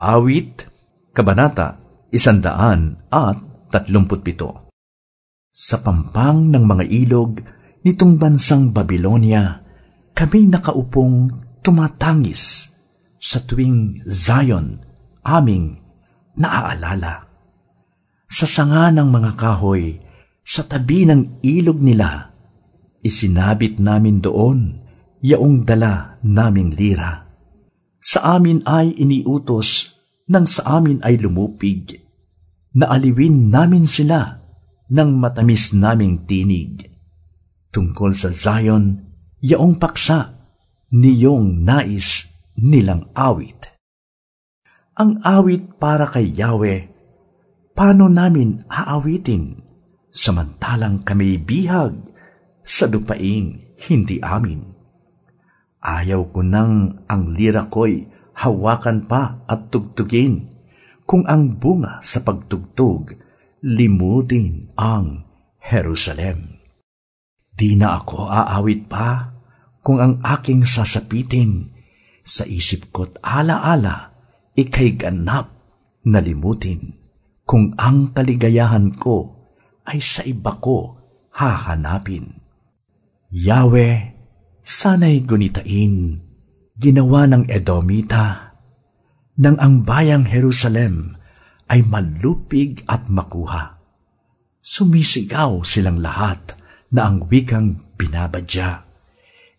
Awit, Kabanata, Isandaan at Tatlumput Pito Sa pampang ng mga ilog nitong bansang Babylonia, kami nakaupong tumatangis sa tuwing Zion, aming naaalala. Sa sanga ng mga kahoy, sa tabi ng ilog nila, isinabit namin doon yaong dala naming lira sa amin ay iniutos nang sa amin ay lumupig. Naaliwin namin sila ng matamis naming tinig. Tungkol sa Zion, yaong paksa, niyong nais nilang awit. Ang awit para kay Yahweh, paano namin aawitin samantalang kami bihag sa lupaing hindi amin? Ayaw ko nang ang lira ko'y hawakan pa at tugtugin, kung ang bunga sa pagtugtog, limutin ang Jerusalem. Di na ako aawit pa kung ang aking sasapitin sa isip ko't alaala ikay ganap na limutin kung ang kaligayahan ko ay sa iba ko hahanapin. Yahweh, Sana'y gunitain, ginawa ng Edomita, nang ang bayang Jerusalem ay malupig at makuha. Sumisigaw silang lahat na ang wikang binabadya.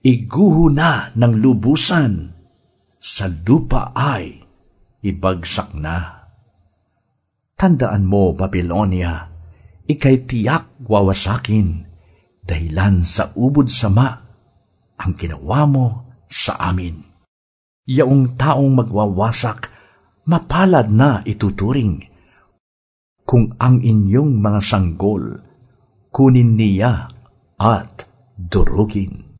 Iguho na ng lubusan, sa lupa ay ibagsak na. Tandaan mo, Babylonia, ikay tiyak wawasakin, dahilan sa ubod sama ang ginawa mo sa amin. Yaong taong magwawasak, mapalad na ituturing. Kung ang inyong mga sanggol, kunin niya at durugin.